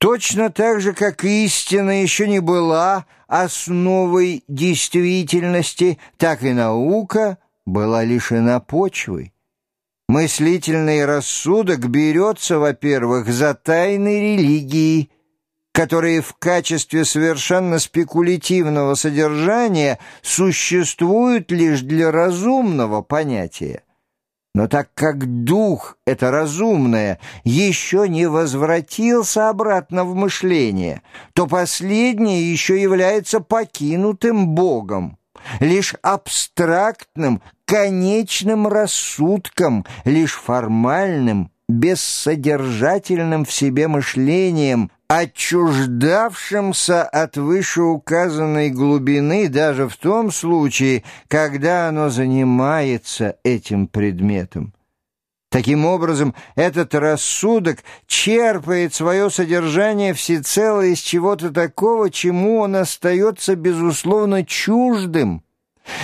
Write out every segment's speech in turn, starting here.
Точно так же, как истина еще не была основой действительности, так и наука была лишена почвы. Мыслительный рассудок берется, во-первых, за тайны религии, которые в качестве совершенно спекулятивного содержания существуют лишь для разумного понятия. Но так как дух, это разумное, еще не возвратился обратно в мышление, то последнее еще является покинутым Богом, лишь абстрактным, конечным рассудком, лишь формальным, бессодержательным в себе мышлением, отчуждавшимся от вышеуказанной глубины даже в том случае, когда оно занимается этим предметом. Таким образом, этот рассудок черпает свое содержание всецело из чего-то такого, чему он остается, безусловно, чуждым,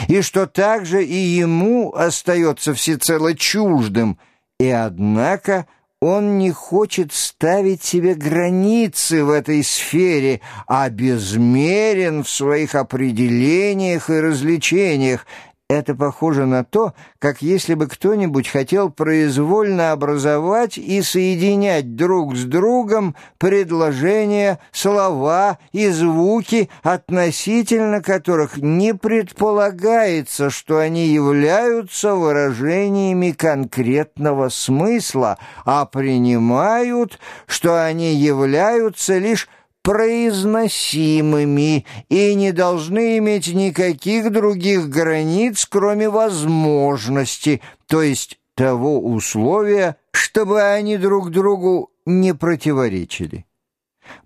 и что также и ему остается всецело чуждым, и однако он не хочет ставить себе границы в этой сфере, а безмерен в своих определениях и развлечениях, это похоже на то, как если бы кто-нибудь хотел произвольно образовать и соединять друг с другом предложения, слова и звуки, относительно которых не предполагается, что они являются выражениями конкретного смысла, а принимают, что они являются лишь произносимыми и не должны иметь никаких других границ, кроме возможности, то есть того условия, чтобы они друг другу не противоречили.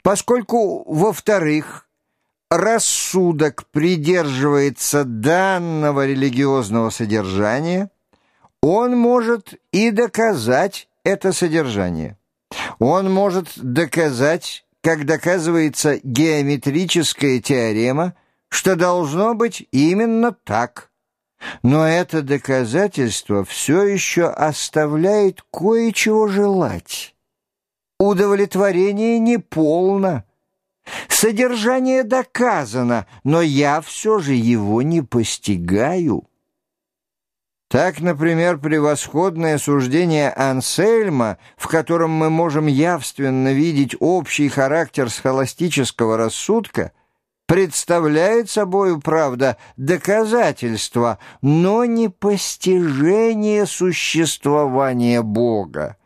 Поскольку, во-вторых, рассудок придерживается данного религиозного содержания, он может и доказать это содержание. Он может доказать как доказывается геометрическая теорема, что должно быть именно так. Но это доказательство все еще оставляет кое-чего желать. Удовлетворение неполно. Содержание доказано, но я все же его не постигаю. Так, например, превосходное суждение Ансельма, в котором мы можем явственно видеть общий характер схоластического рассудка, представляет собою, правда, доказательство, но не постижение существования Бога.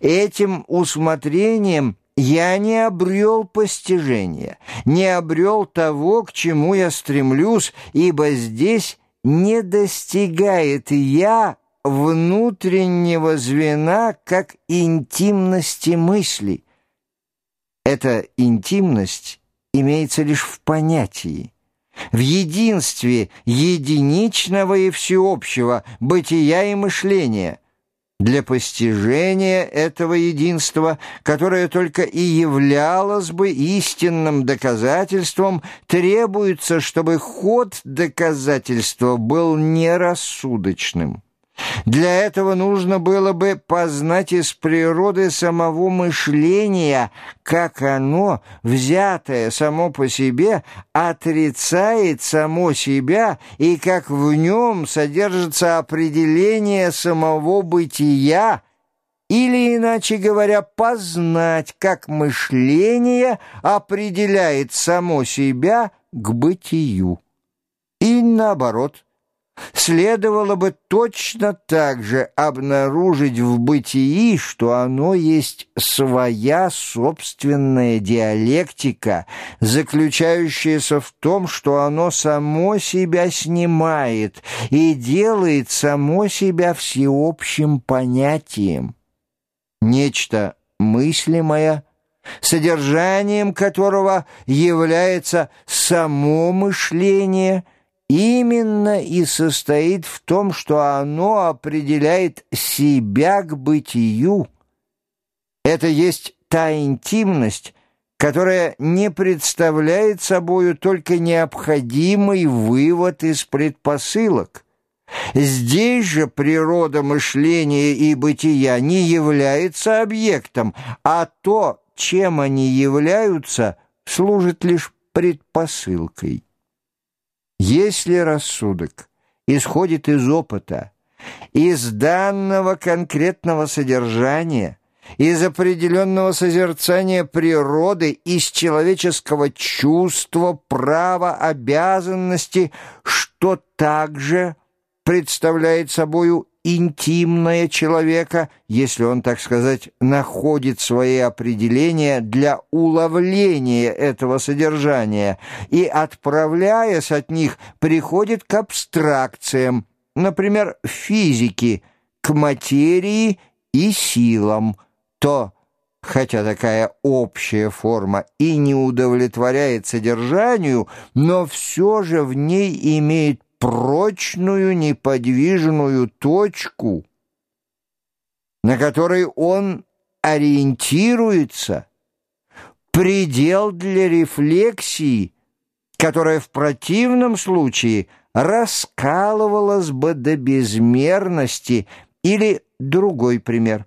Этим усмотрением я не обрел постижения, не обрел того, к чему я стремлюсь, ибо здесь не достигает «я» внутреннего звена как интимности мысли. Эта интимность имеется лишь в понятии, в единстве единичного и всеобщего бытия и мышления, для постижения этого единства, которое только и являлось бы истинным доказательством, требуется, чтобы ход доказательства был нерассудочным. Для этого нужно было бы познать из природы самого мышления, как оно, взятое само по себе, отрицает само себя, и как в нем содержится определение самого бытия, или, иначе говоря, познать, как мышление определяет само себя к бытию. И наоборот – следовало бы точно так же обнаружить в бытии, что оно есть своя собственная диалектика, заключающаяся в том, что оно само себя снимает и делает само себя всеобщим понятием. Нечто мыслимое, содержанием которого является само мышление – именно и состоит в том, что оно определяет себя к бытию. Это есть та интимность, которая не представляет собою только необходимый вывод из предпосылок. Здесь же природа мышления и бытия не является объектом, а то чем они являются, служит лишь предпосылкой. Если рассудок исходит из опыта, из данного конкретного содержания, из определенного созерцания природы, из человеческого чувства, права, обязанности, что также представляет собою интимное человека, если он, так сказать, находит свои определения для уловления этого содержания и, отправляясь от них, приходит к абстракциям, например, физики, к материи и силам, то, хотя такая общая форма и не удовлетворяет содержанию, но все же в ней имеет прочную неподвижную точку, на которой он ориентируется, предел для рефлексии, которая в противном случае раскалывалась бы до безмерности или другой пример.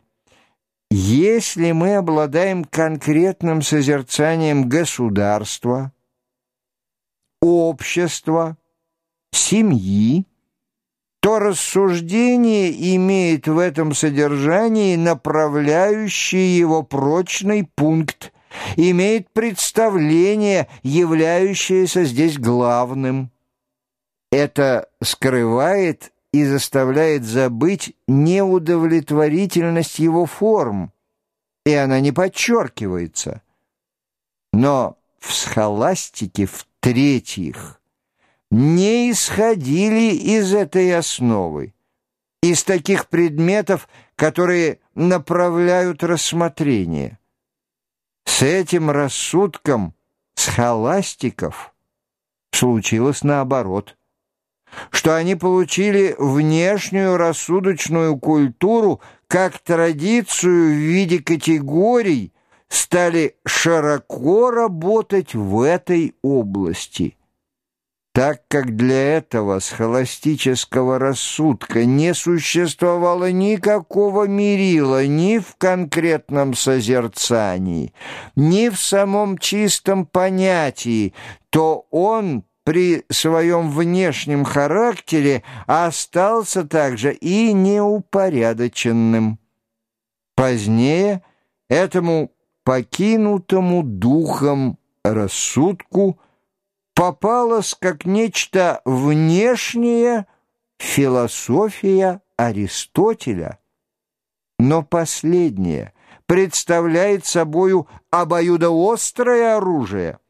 Если мы обладаем конкретным созерцанием государства, общества, семьи, то рассуждение имеет в этом содержании направляющий его прочный пункт, имеет представление, являющееся здесь главным. Это скрывает и заставляет забыть неудовлетворительность его форм, и она не подчеркивается. Но в схоластике в-третьих – не исходили из этой основы, из таких предметов, которые направляют рассмотрение. С этим рассудком схоластиков случилось наоборот, что они получили внешнюю рассудочную культуру как традицию в виде категорий, стали широко работать в этой области – так как для этого схоластического рассудка не существовало никакого мерила ни в конкретном созерцании, ни в самом чистом понятии, то он при своем внешнем характере остался также и неупорядоченным. Позднее этому покинутому духом рассудку – попалась как нечто внешнее философия Аристотеля. Но последнее представляет собою обоюдоострое оружие –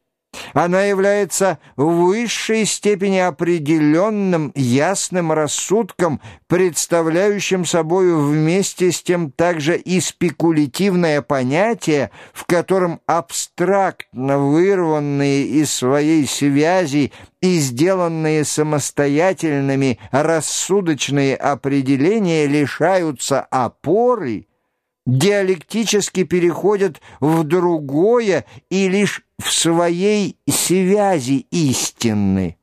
она является в высшей степени определенным, ясным рассудком, представляющим собою вместе с тем также и спекулятивное понятие, в котором абстрактно вырванные из своей связи и сделанные самостоятельными рассудочные определения лишаются опоры, диалектически переходят в другое и лишь в своей связи истинны.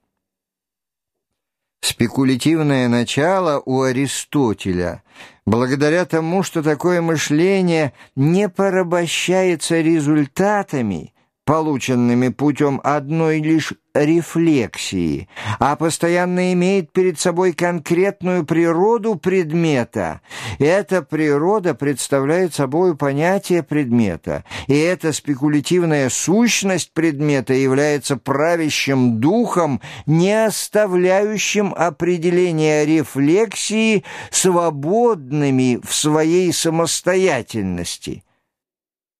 Спекулятивное начало у Аристотеля, благодаря тому, что такое мышление не порабощается результатами, полученными путем одной лишь рефлексии, а постоянно имеет перед собой конкретную природу предмета. Эта природа представляет собой понятие предмета, и эта спекулятивная сущность предмета является правящим духом, не оставляющим определения рефлексии свободными в своей самостоятельности.